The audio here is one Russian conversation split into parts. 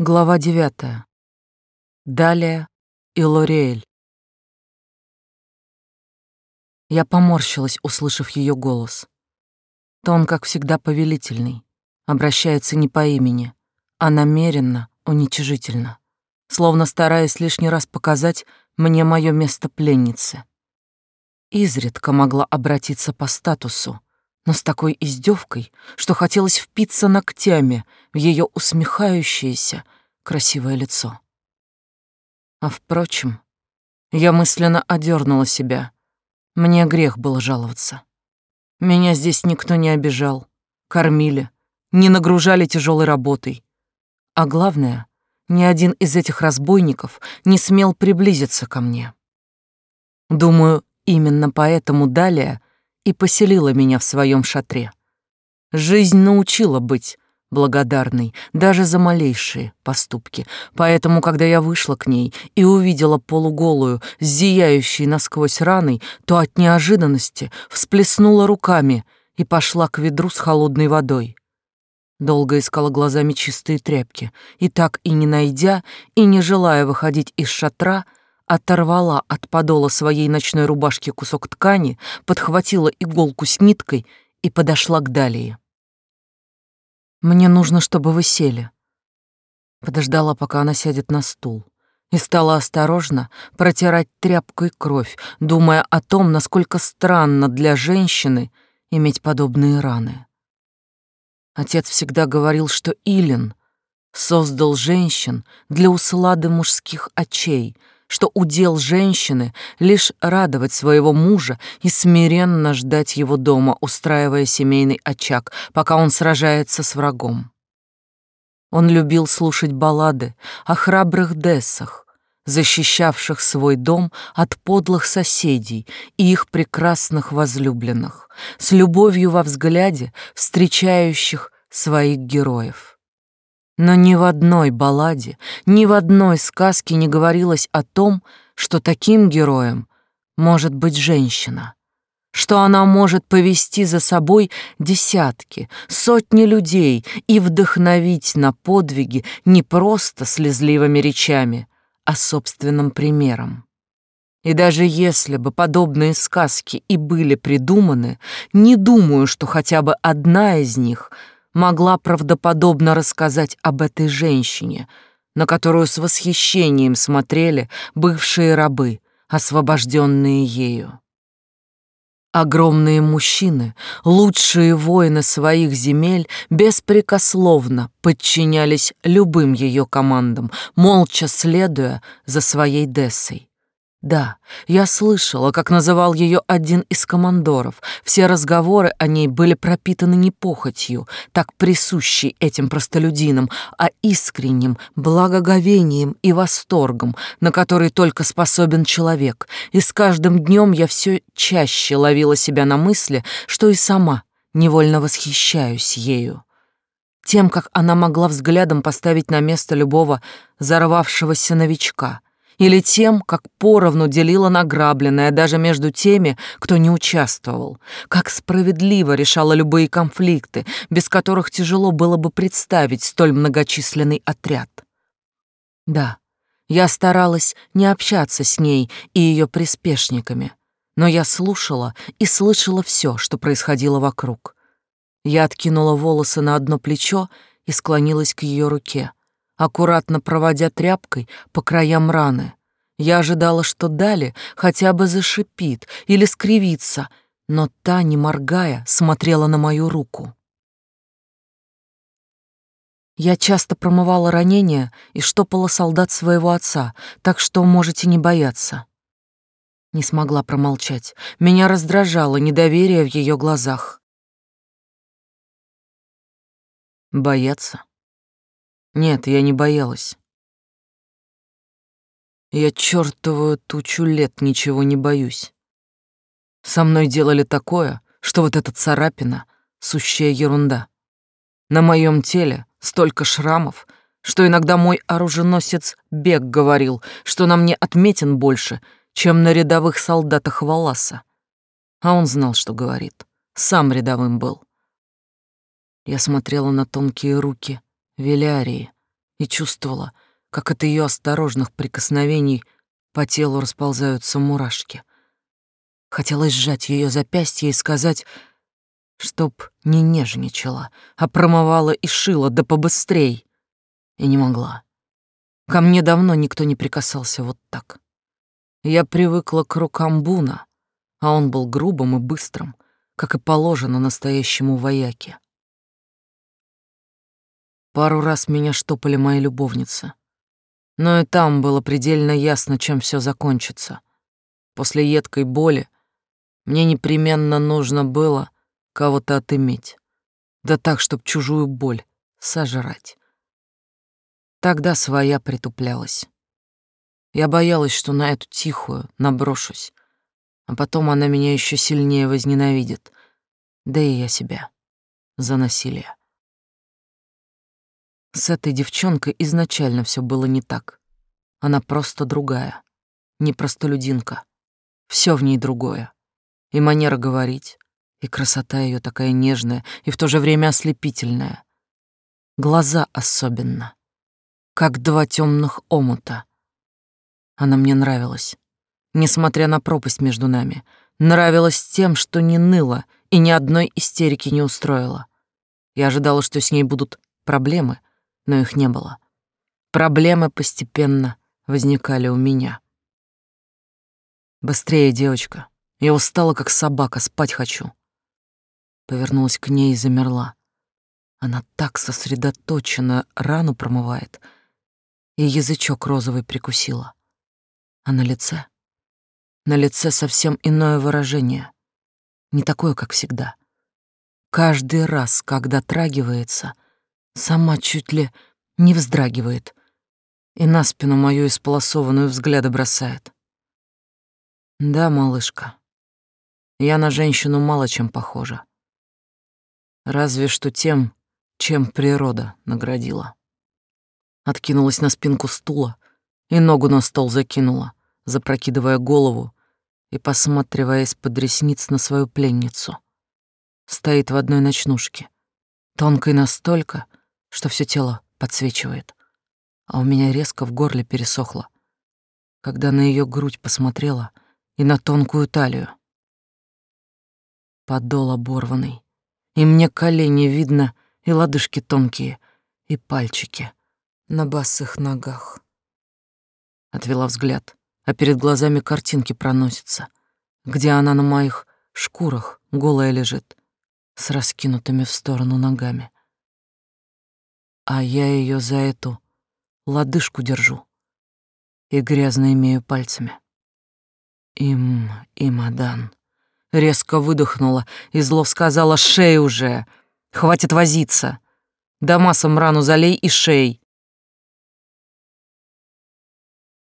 Глава девятая. Далее и Лориэль. Я поморщилась, услышав ее голос. Тон, как всегда, повелительный, обращается не по имени, а намеренно, уничижительно, словно стараясь лишний раз показать мне мое место пленницы. Изредка могла обратиться по статусу, но с такой издевкой, что хотелось впиться ногтями в ее усмехающееся, красивое лицо. А впрочем, я мысленно одернула себя. Мне грех было жаловаться. Меня здесь никто не обижал, кормили, не нагружали тяжелой работой. А главное, ни один из этих разбойников не смел приблизиться ко мне. Думаю, именно поэтому далее и поселила меня в своем шатре. Жизнь научила быть благодарной даже за малейшие поступки, поэтому, когда я вышла к ней и увидела полуголую, зияющей насквозь раной, то от неожиданности всплеснула руками и пошла к ведру с холодной водой. Долго искала глазами чистые тряпки, и так и не найдя, и не желая выходить из шатра, — оторвала от подола своей ночной рубашки кусок ткани, подхватила иголку с ниткой и подошла к Далии. «Мне нужно, чтобы вы сели». Подождала, пока она сядет на стул, и стала осторожно протирать тряпкой кровь, думая о том, насколько странно для женщины иметь подобные раны. Отец всегда говорил, что Илин создал женщин для услады мужских очей — что удел женщины лишь радовать своего мужа и смиренно ждать его дома, устраивая семейный очаг, пока он сражается с врагом. Он любил слушать баллады о храбрых дессах, защищавших свой дом от подлых соседей и их прекрасных возлюбленных, с любовью во взгляде встречающих своих героев. Но ни в одной балладе, ни в одной сказке не говорилось о том, что таким героем может быть женщина, что она может повести за собой десятки, сотни людей и вдохновить на подвиги не просто слезливыми речами, а собственным примером. И даже если бы подобные сказки и были придуманы, не думаю, что хотя бы одна из них — могла правдоподобно рассказать об этой женщине, на которую с восхищением смотрели бывшие рабы, освобожденные ею. Огромные мужчины, лучшие воины своих земель, беспрекословно подчинялись любым ее командам, молча следуя за своей Дессой. Да, я слышала, как называл ее один из командоров. Все разговоры о ней были пропитаны не похотью, так присущей этим простолюдинам, а искренним благоговением и восторгом, на который только способен человек. И с каждым днем я все чаще ловила себя на мысли, что и сама невольно восхищаюсь ею тем, как она могла взглядом поставить на место любого взорвавшегося новичка — или тем, как поровну делила награбленное даже между теми, кто не участвовал, как справедливо решала любые конфликты, без которых тяжело было бы представить столь многочисленный отряд. Да, я старалась не общаться с ней и ее приспешниками, но я слушала и слышала все, что происходило вокруг. Я откинула волосы на одно плечо и склонилась к ее руке — аккуратно проводя тряпкой по краям раны. Я ожидала, что Дали хотя бы зашипит или скривится, но та, не моргая, смотрела на мою руку. Я часто промывала ранения и штопала солдат своего отца, так что можете не бояться. Не смогла промолчать. Меня раздражало недоверие в ее глазах. Бояться? Нет, я не боялась. Я чертовую тучу лет ничего не боюсь. Со мной делали такое, что вот эта царапина — сущая ерунда. На моем теле столько шрамов, что иногда мой оруженосец Бег говорил, что на мне отметин больше, чем на рядовых солдатах Валаса. А он знал, что говорит. Сам рядовым был. Я смотрела на тонкие руки, Велярии и чувствовала, как от ее осторожных прикосновений по телу расползаются мурашки. Хотелось сжать ее запястье и сказать, чтоб не нежничала, а промывала и шила, да побыстрей. И не могла. Ко мне давно никто не прикасался вот так. Я привыкла к рукам Буна, а он был грубым и быстрым, как и положено настоящему вояке. Пару раз меня штопали мои любовницы. Но и там было предельно ясно, чем все закончится. После едкой боли мне непременно нужно было кого-то отыметь. Да так, чтоб чужую боль сожрать. Тогда своя притуплялась. Я боялась, что на эту тихую наброшусь, а потом она меня еще сильнее возненавидит, да и я себя за насилие. С этой девчонкой изначально все было не так. Она просто другая, не простолюдинка. Все в ней другое. И манера говорить, и красота ее такая нежная, и в то же время ослепительная. Глаза особенно, как два темных омута. Она мне нравилась, несмотря на пропасть между нами. Нравилась тем, что не ныла и ни одной истерики не устроила. Я ожидала, что с ней будут проблемы, но их не было. Проблемы постепенно возникали у меня. «Быстрее, девочка. Я устала, как собака, спать хочу». Повернулась к ней и замерла. Она так сосредоточенно рану промывает, и язычок розовый прикусила. А на лице? На лице совсем иное выражение. Не такое, как всегда. Каждый раз, когда трагивается — Сама чуть ли не вздрагивает и на спину мою исполосованную взгляды бросает. Да, малышка, я на женщину мало чем похожа. Разве что тем, чем природа наградила. Откинулась на спинку стула и ногу на стол закинула, запрокидывая голову и посматривая из-под ресниц на свою пленницу. Стоит в одной ночнушке, тонкой настолько, что все тело подсвечивает, а у меня резко в горле пересохло, когда на ее грудь посмотрела и на тонкую талию. Подол оборванный, и мне колени видно, и лодыжки тонкие, и пальчики на босых ногах. Отвела взгляд, а перед глазами картинки проносятся, где она на моих шкурах голая лежит, с раскинутыми в сторону ногами а я ее за эту лодыжку держу и грязно имею пальцами. Им, Имадан. Резко выдохнула и зло сказала «Шей уже! Хватит возиться! Дамасом рану залей и шей!»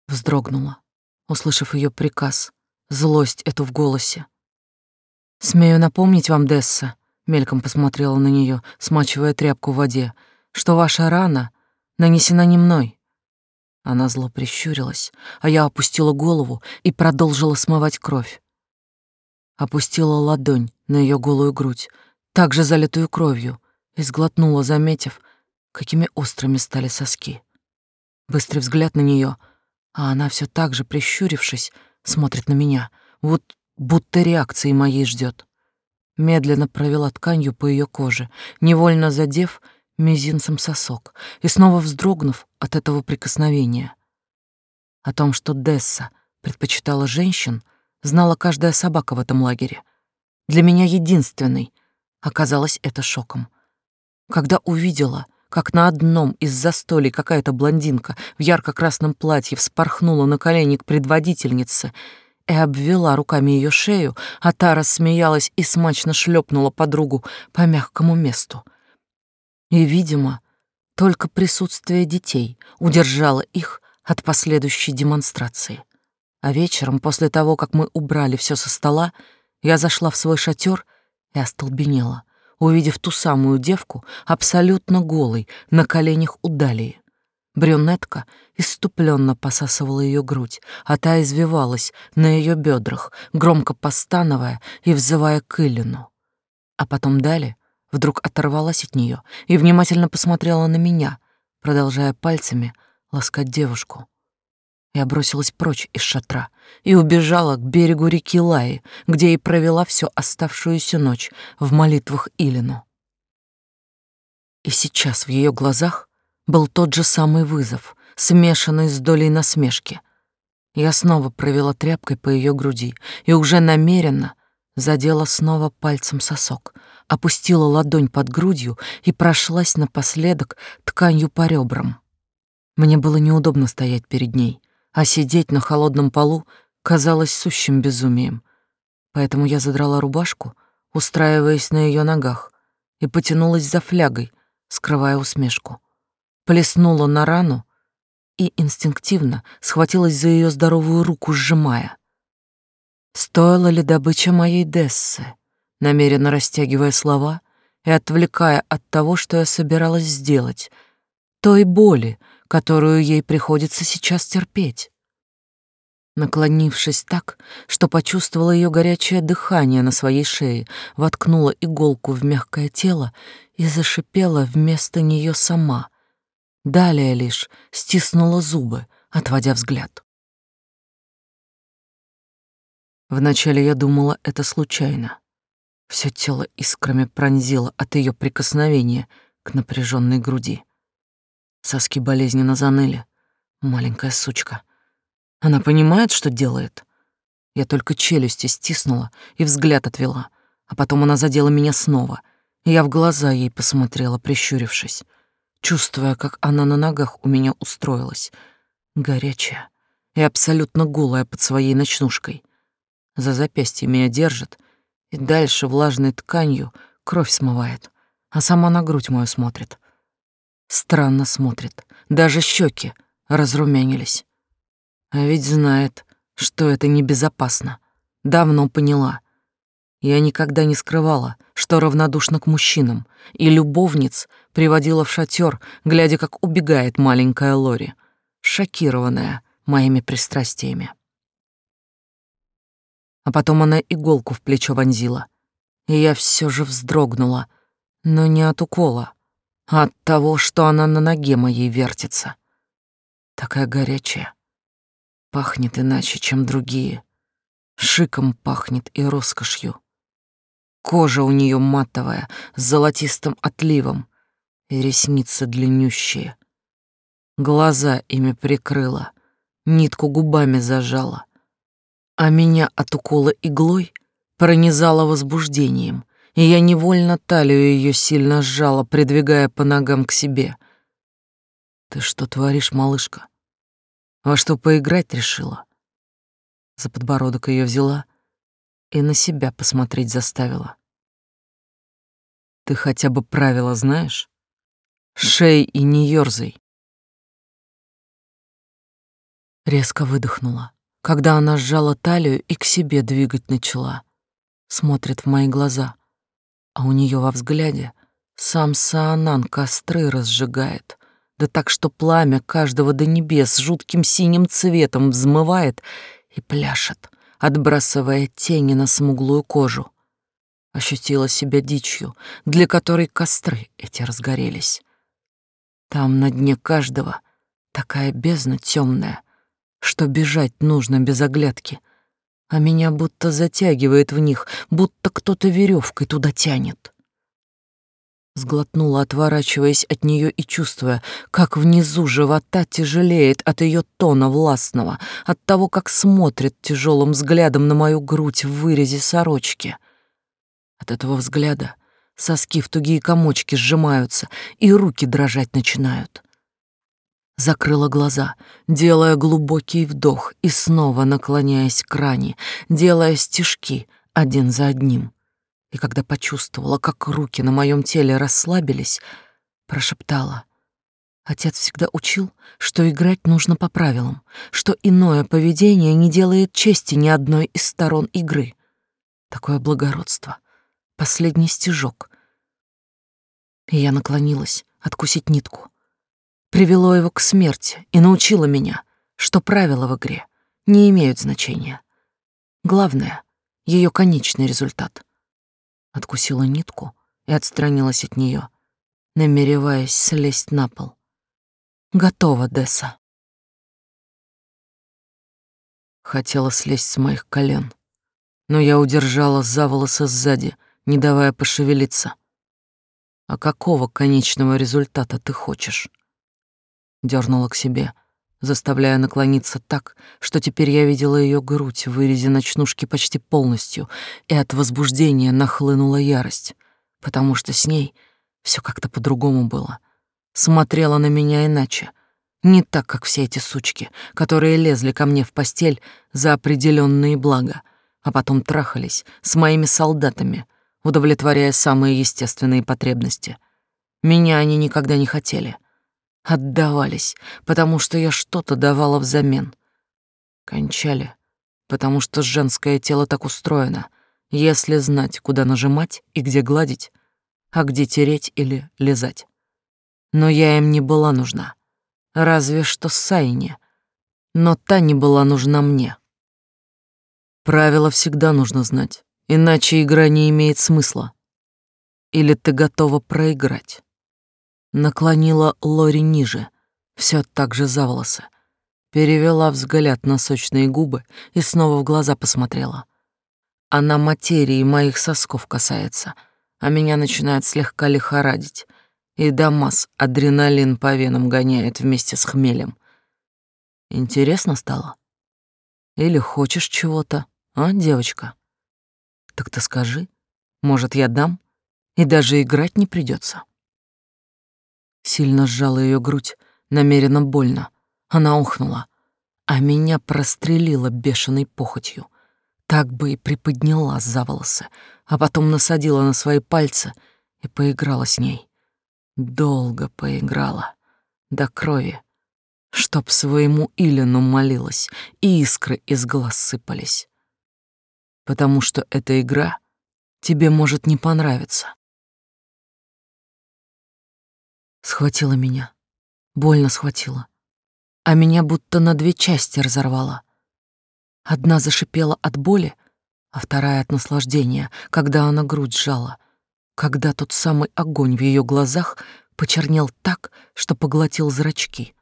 Вздрогнула, услышав ее приказ, злость эту в голосе. «Смею напомнить вам, Десса», — мельком посмотрела на нее, смачивая тряпку в воде, — что ваша рана нанесена не мной. Она зло прищурилась, а я опустила голову и продолжила смывать кровь. Опустила ладонь на ее голую грудь, также залитую кровью, и сглотнула, заметив, какими острыми стали соски. Быстрый взгляд на нее, а она все так же, прищурившись, смотрит на меня, вот будто реакции моей ждет. Медленно провела тканью по ее коже, невольно задев — мизинцем сосок и снова вздрогнув от этого прикосновения. О том, что Десса предпочитала женщин, знала каждая собака в этом лагере. Для меня единственной оказалось это шоком. Когда увидела, как на одном из застолий какая-то блондинка в ярко-красном платье вспорхнула на колени к предводительнице и обвела руками ее шею, а та рассмеялась и смачно шлепнула подругу по мягкому месту — и, видимо, только присутствие детей удержало их от последующей демонстрации. А вечером, после того, как мы убрали все со стола, я зашла в свой шатер и остолбенела, увидев ту самую девку, абсолютно голой, на коленях у Далии. Брюнетка иступленно посасывала ее грудь, а та извивалась на ее бедрах, громко постановая и взывая к Иллину. А потом Дали вдруг оторвалась от нее и внимательно посмотрела на меня, продолжая пальцами ласкать девушку. Я бросилась прочь из шатра и убежала к берегу реки Лаи, где и провела всю оставшуюся ночь в молитвах Илину. И сейчас в ее глазах был тот же самый вызов, смешанный с долей насмешки. Я снова провела тряпкой по ее груди и уже намеренно задела снова пальцем сосок, опустила ладонь под грудью и прошлась напоследок тканью по ребрам. Мне было неудобно стоять перед ней, а сидеть на холодном полу казалось сущим безумием. Поэтому я задрала рубашку, устраиваясь на ее ногах, и потянулась за флягой, скрывая усмешку. Плеснула на рану и инстинктивно схватилась за ее здоровую руку, сжимая. Стоила ли добыча моей Дессы, намеренно растягивая слова и отвлекая от того, что я собиралась сделать, той боли, которую ей приходится сейчас терпеть. Наклонившись так, что почувствовала ее горячее дыхание на своей шее, воткнула иголку в мягкое тело и зашипела вместо нее сама. Далее лишь стиснула зубы, отводя взгляд. Вначале я думала, это случайно. Все тело искрами пронзило от ее прикосновения к напряженной груди. Соски болезненно заныли. Маленькая сучка. Она понимает, что делает? Я только челюсти стиснула и взгляд отвела, а потом она задела меня снова, я в глаза ей посмотрела, прищурившись, чувствуя, как она на ногах у меня устроилась, горячая и абсолютно голая под своей ночнушкой. За запястье меня держит, и дальше влажной тканью кровь смывает, а сама на грудь мою смотрит. Странно смотрит, даже щеки разрумянились. А ведь знает, что это небезопасно. Давно поняла. Я никогда не скрывала, что равнодушна к мужчинам, и любовниц приводила в шатер, глядя, как убегает маленькая Лори, шокированная моими пристрастиями. А потом она иголку в плечо вонзила, и я все же вздрогнула, но не от укола, а от того, что она на ноге моей вертится. Такая горячая. Пахнет иначе, чем другие. Шиком пахнет и роскошью. Кожа у нее матовая, с золотистым отливом, и ресницы длиннющие. Глаза ими прикрыла, нитку губами зажала, а меня от укола иглой пронизало возбуждением, и я невольно талию ее сильно сжала, придвигая по ногам к себе. «Ты что творишь, малышка? Во что поиграть решила?» За подбородок ее взяла и на себя посмотреть заставила. «Ты хотя бы правила знаешь? Шей и не ёрзай!» Резко выдохнула когда она сжала талию и к себе двигать начала. Смотрит в мои глаза, а у нее во взгляде сам Саанан костры разжигает, да так, что пламя каждого до небес жутким синим цветом взмывает и пляшет, отбрасывая тени на смуглую кожу. Ощутила себя дичью, для которой костры эти разгорелись. Там на дне каждого такая бездна темная, что бежать нужно без оглядки, а меня будто затягивает в них, будто кто-то веревкой туда тянет. Сглотнула, отворачиваясь от нее и чувствуя, как внизу живота тяжелеет от ее тона властного, от того, как смотрит тяжелым взглядом на мою грудь в вырезе сорочки. От этого взгляда соски в тугие комочки сжимаются, и руки дрожать начинают закрыла глаза, делая глубокий вдох и снова наклоняясь к ране, делая стежки один за одним. И когда почувствовала, как руки на моем теле расслабились, прошептала. Отец всегда учил, что играть нужно по правилам, что иное поведение не делает чести ни одной из сторон игры. Такое благородство. Последний стежок. И я наклонилась откусить нитку — привело его к смерти и научило меня, что правила в игре не имеют значения. Главное — ее конечный результат. Откусила нитку и отстранилась от нее, намереваясь слезть на пол. Готова, Десса. Хотела слезть с моих колен, но я удержала за волосы сзади, не давая пошевелиться. А какого конечного результата ты хочешь? Дёрнула к себе, заставляя наклониться так, что теперь я видела ее грудь в вырезе ночнушки почти полностью, и от возбуждения нахлынула ярость, потому что с ней все как-то по-другому было. Смотрела на меня иначе, не так, как все эти сучки, которые лезли ко мне в постель за определенные блага, а потом трахались с моими солдатами, удовлетворяя самые естественные потребности. Меня они никогда не хотели. Отдавались, потому что я что-то давала взамен. Кончали, потому что женское тело так устроено, если знать, куда нажимать и где гладить, а где тереть или лизать. Но я им не была нужна. Разве что Сайне. Но та не была нужна мне. Правила всегда нужно знать, иначе игра не имеет смысла. Или ты готова проиграть? Наклонила Лори ниже, все так же за волосы. Перевела взгляд на сочные губы и снова в глаза посмотрела. Она материи моих сосков касается, а меня начинает слегка лихорадить и Дамас адреналин по венам гоняет вместе с хмелем. Интересно стало? Или хочешь чего-то, а, девочка? Так ты скажи, может, я дам, и даже играть не придется. Сильно сжала ее грудь, намеренно больно. Она ухнула, а меня прострелила бешеной похотью. Так бы и приподняла за волосы, а потом насадила на свои пальцы и поиграла с ней. Долго поиграла, до крови, чтоб своему Илину молилась, и искры из глаз сыпались. Потому что эта игра тебе может не понравиться. Схватила меня, больно схватила, а меня будто на две части разорвала. Одна зашипела от боли, а вторая от наслаждения, когда она грудь сжала — когда тот самый огонь в ее глазах почернел так, что поглотил зрачки.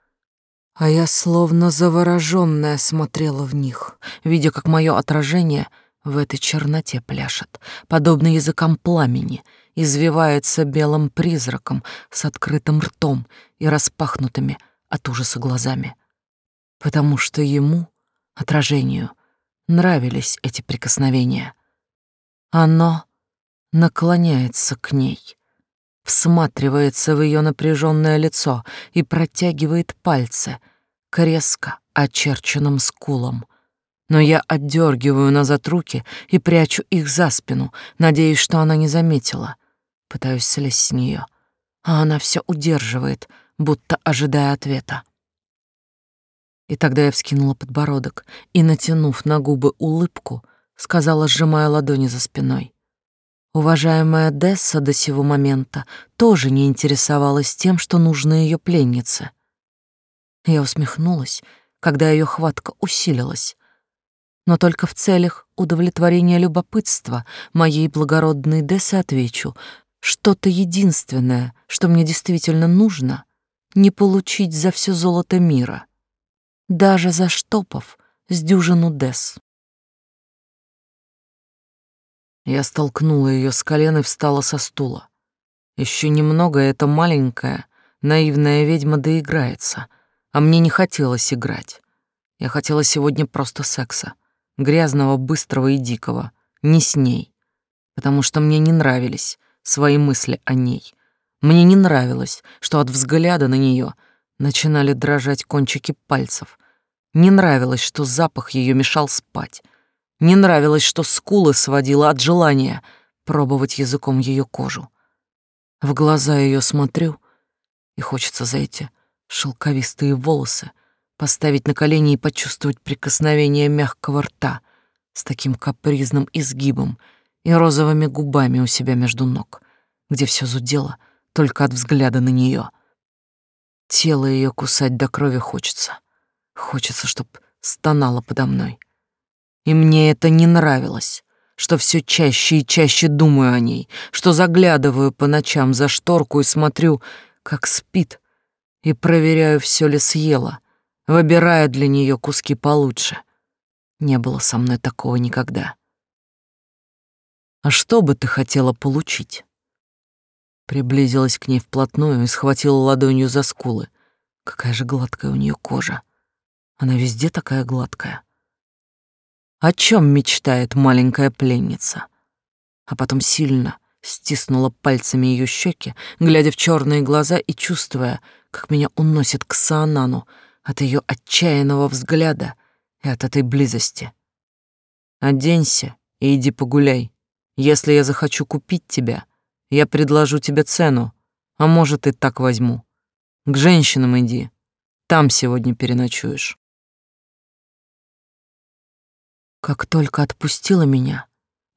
А я словно заворожённая смотрела в них, видя, как мое отражение в этой черноте пляшет, подобно языкам пламени, извивается белым призраком с открытым ртом и распахнутыми от ужаса глазами. Потому что ему, отражению, нравились эти прикосновения. Оно наклоняется к ней, всматривается в ее напряженное лицо и протягивает пальцы к резко очерченным скулам. Но я отдергиваю назад руки и прячу их за спину, надеясь, что она не заметила. Пытаюсь слезть с нее, а она все удерживает, будто ожидая ответа. И тогда я вскинула подбородок и, натянув на губы улыбку, сказала, сжимая ладони за спиной. Уважаемая Десса до сего момента тоже не интересовалась тем, что нужно ее пленнице. Я усмехнулась, когда ее хватка усилилась, но только в целях удовлетворения любопытства моей благородной Дессы отвечу, что-то единственное, что мне действительно нужно, не получить за все золото мира, даже за штопов с дюжину Десс. Я столкнула ее с колен и встала со стула. Еще немного эта маленькая, наивная ведьма доиграется, а мне не хотелось играть. Я хотела сегодня просто секса, грязного, быстрого и дикого, не с ней, потому что мне не нравились свои мысли о ней. Мне не нравилось, что от взгляда на нее начинали дрожать кончики пальцев. Не нравилось, что запах ее мешал спать. Не нравилось, что скулы сводила от желания пробовать языком ее кожу. В глаза ее смотрю, и хочется за эти шелковистые волосы поставить на колени и почувствовать прикосновение мягкого рта с таким капризным изгибом и розовыми губами у себя между ног, где все зудело только от взгляда на нее. Тело ее кусать до крови хочется. Хочется, чтоб стонала подо мной. И мне это не нравилось, что все чаще и чаще думаю о ней, что заглядываю по ночам за шторку и смотрю, как спит, и проверяю, все ли съела, выбирая для нее куски получше. Не было со мной такого никогда. А что бы ты хотела получить? Приблизилась к ней вплотную и схватила ладонью за скулы. Какая же гладкая у нее кожа. Она везде такая гладкая. О чем мечтает маленькая пленница? А потом сильно стиснула пальцами ее щеки, глядя в черные глаза и чувствуя, как меня уносит к Саанану от ее отчаянного взгляда и от этой близости. Оденься и иди погуляй. Если я захочу купить тебя, я предложу тебе цену, а может и так возьму. К женщинам иди, там сегодня переночуешь. Как только отпустила меня,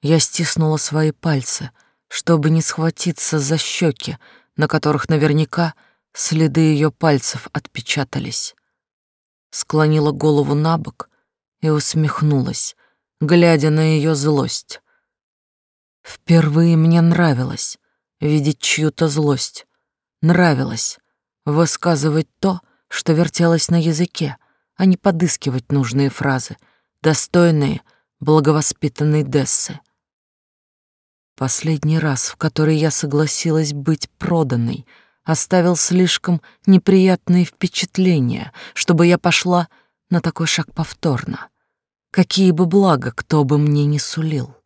я стиснула свои пальцы, чтобы не схватиться за щеки, на которых наверняка следы ее пальцев отпечатались. Склонила голову на бок и усмехнулась, глядя на ее злость. Впервые мне нравилось видеть чью-то злость. Нравилось высказывать то, что вертелось на языке, а не подыскивать нужные фразы — достойные благовоспитанной Дессы. Последний раз, в который я согласилась быть проданной, оставил слишком неприятные впечатления, чтобы я пошла на такой шаг повторно. Какие бы блага кто бы мне не сулил.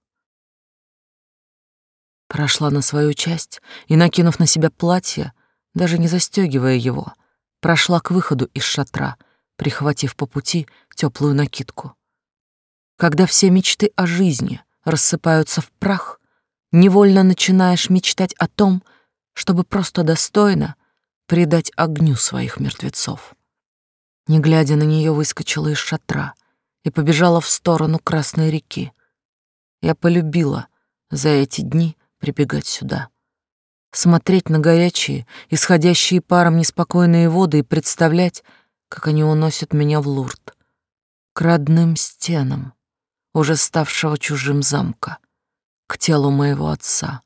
Прошла на свою часть и, накинув на себя платье, даже не застегивая его, прошла к выходу из шатра, прихватив по пути теплую накидку. Когда все мечты о жизни рассыпаются в прах, невольно начинаешь мечтать о том, чтобы просто достойно предать огню своих мертвецов. Не глядя на нее, выскочила из шатра и побежала в сторону Красной реки. Я полюбила за эти дни прибегать сюда. Смотреть на горячие, исходящие паром неспокойные воды и представлять, как они уносят меня в Лурд, к родным стенам, уже ставшего чужим замка, к телу моего отца,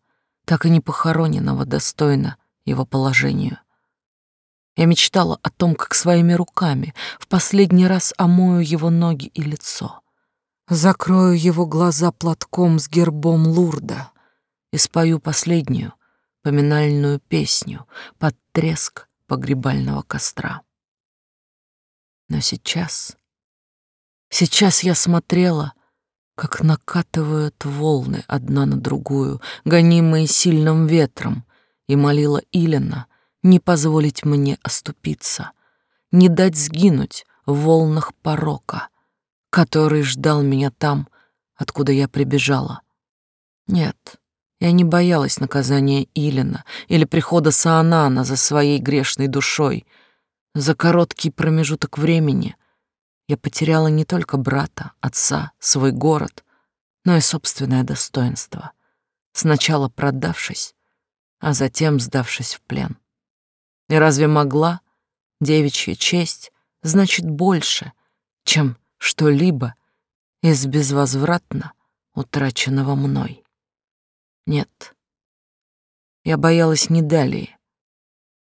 так и не похороненного достойно его положению. Я мечтала о том, как своими руками в последний раз омою его ноги и лицо, закрою его глаза платком с гербом Лурда и спою последнюю поминальную песню под треск погребального костра. Но сейчас, сейчас я смотрела как накатывают волны одна на другую, гонимые сильным ветром, и молила Илина не позволить мне оступиться, не дать сгинуть в волнах порока, который ждал меня там, откуда я прибежала. Нет, я не боялась наказания Илина или прихода Саанана за своей грешной душой. За короткий промежуток времени — я потеряла не только брата, отца, свой город, но и собственное достоинство, сначала продавшись, а затем сдавшись в плен. И разве могла девичья честь значит больше, чем что-либо из безвозвратно утраченного мной? Нет. Я боялась не далее.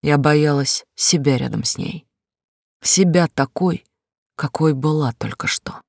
Я боялась себя рядом с ней. Себя такой, какой была только что.